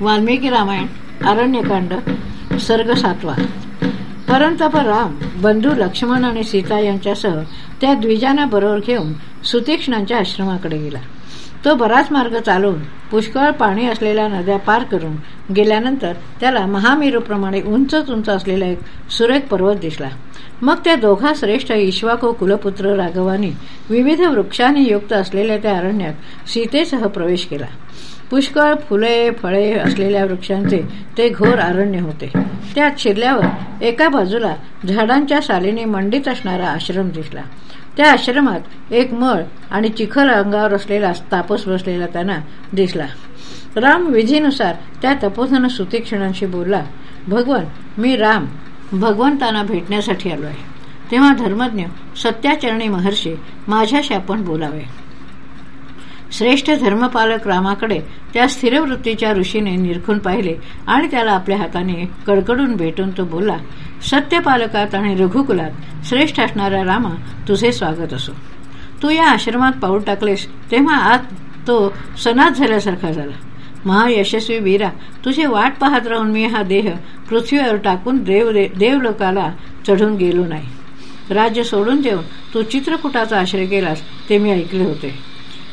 वाल्मिकी रामायण अरण्यकांड सर्ग सातवा परंतप राम बंधू लक्ष्मण आणि सीता यांच्यासह त्या द्विजांना बरोबर घेऊन सुतीक्ष्णांच्या आश्रमाकडे गेला. तो बराच मार्ग चालून पुष्कळ पाणी असलेल्या नद्या पार करून गेल्यानंतर त्याला महामेरूप्रमाणे उंच उंच असलेला एक सुरेख पर्वत दिसला. मग त्या दोघा श्रेष्ठ इश्वाको कुलपुत्र राघवानी विविध वृक्षांनी युक्त असलेल्या त्या अरण्यात सीतेसह प्रवेश केला. पुष्कळ फुले फळे असलेल्या वृक्षांचे ते घोर अरण्य होते. त्यात शिरल्यावर एका बाजूला झाडांच्या सालीने मंडित असणारा आश्रम दिसला. त्या आश्रमात एक मळ आणि चिखल अंगावर असलेला तापस बसलेला त्यांना दिसला. राम विधीनुसार त्या तपोधन सुतीक्षणांशी बोलला भगवान मी राम भगवंतांना भेटण्यासाठी आलो आहे तेव्हा धर्मज्ञ सत्याचरणी महर्षी माझ्याशी आपण बोलावे. श्रेष्ठ धर्मपालक रामाकडे त्या स्थिरवृत्तीच्या ऋषीने निरखून पाहिले आणि त्याला आपल्या हाताने कडकडून भेटून तो बोलला सत्यपालकात आणि रघुकुलात श्रेष्ठ असणाऱ्या रामा तुझे स्वागत असो. तू या आश्रमात पाऊल टाकलेस तेव्हा आज तो सनात झाल्यासारखा झाला. महायशस्वी वीरा तुझे वाट पाहत राहून मी हा देह पृथ्वीवर टाकून देव देवलोकाला चढून गेलो नाही. राज्य सोडून देऊन तू चित्रकुटाचा आश्रय केलास ते मी ऐकले होते.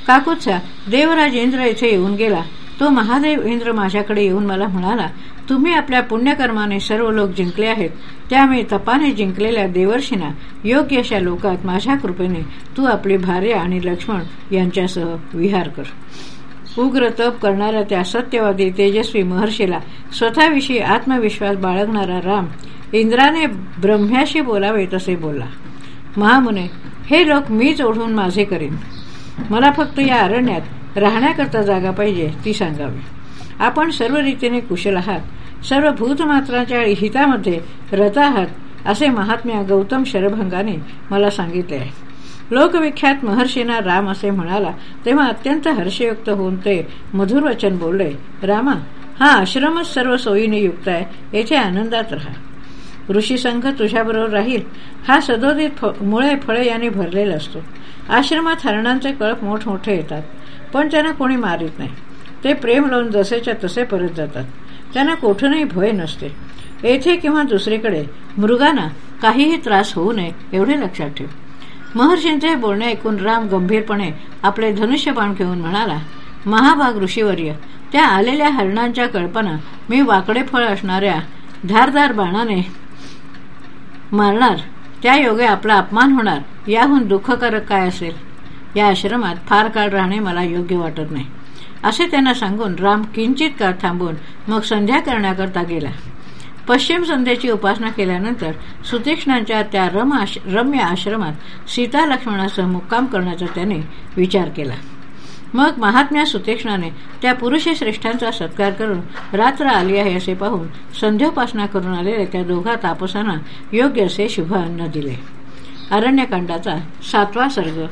काकुत्सा देवराज इंद्र येथे येऊन गेला. तो महादेव इंद्र माझ्याकडे येऊन मला म्हणाला तुम्ही आपल्या पुण्यकर्माने सर्व लोक जिंकले आहेत. त्यामुळे तपाने जिंकलेल्या देवर्षींना योग्य अशा लोकात माझ्या कृपेने तू आपली भार्या आणि लक्ष्मण यांच्यासह विहार कर. उग्र तप करणाऱ्या त्या सत्यवादी तेजस्वी महर्षीला स्वतःविषयी आत्मविश्वास बाळगणारा राम इंद्राने ब्रह्म्याशी बोलावे तसे बोलला. महामुने हे लोक मीच ओढून माझे करीन. मला फक्त या अरण्यात राहण्याकरता जागा पाहिजे ती सांगावी. आपण सर्व रीतीने कुशल आहात. सर्व भूतमात्राच्या हितामध्ये रत आहात असे महात्म्या गौतम शरभंगाने मला सांगितले आहे. लोकविख्यात महर्षींना राम असे म्हणाला तेव्हा अत्यंत हर्षयुक्त होऊन ते मधुर वचन बोलले रामा हा आश्रमच सर्व सोयीने युक्त आहे येथे आनंदात राहा. ऋषी संघ तुझ्याबरोबर राहील. हा सदोदित मुळे फळे यांनी भरलेला असतो. आश्रमात हरणांचे कळप मोठमोठे येतात पण त्यांना कोणी मारित नाही. ते प्रेम लावून जसेच्या तसे परत जातात. त्यांना कोठूनही भय नसते. येथे किंवा दुसरीकडे मृगांना काहीही त्रास होऊ नये एवढे लक्षात ठेव. महर्षींचे बोलणे ऐकून राम गंभीरपणे आपले धनुष्यबाण घेऊन म्हणाला महाभाग ऋषीवर्य त्या आलेल्या हरणांच्या कल्पना मी वाकडे फळ असणाऱ्या धारदार बाणाने मारणार. त्या योगे आपला अपमान होणार याहून दुःखकारक काय असेल? या आश्रमात फार काळ राहणे मला योग्य वाटत नाही. असे त्यांना सांगून राम किंचित काळ थांबून मग संध्या करण्याकरता गेला. पश्चिम संध्याची उपासना केल्यानंतर सुतीक्ष्णांच्या त्या रम रम्य आश्रमात सीता लक्ष्मणासह मुक्काम करण्याचा त्याने विचार केला. मग महात्म्या सुतेक्षणाने त्या पुरुष श्रेष्ठांचा सत्कार करून रात्र आली आहे असे पाहून संध्योपासना करून आलेल्या त्या दोघा तापसांना योग्य असे शुभ अन्न दिले. अरण्यकांडाचा सातवा सर्ग.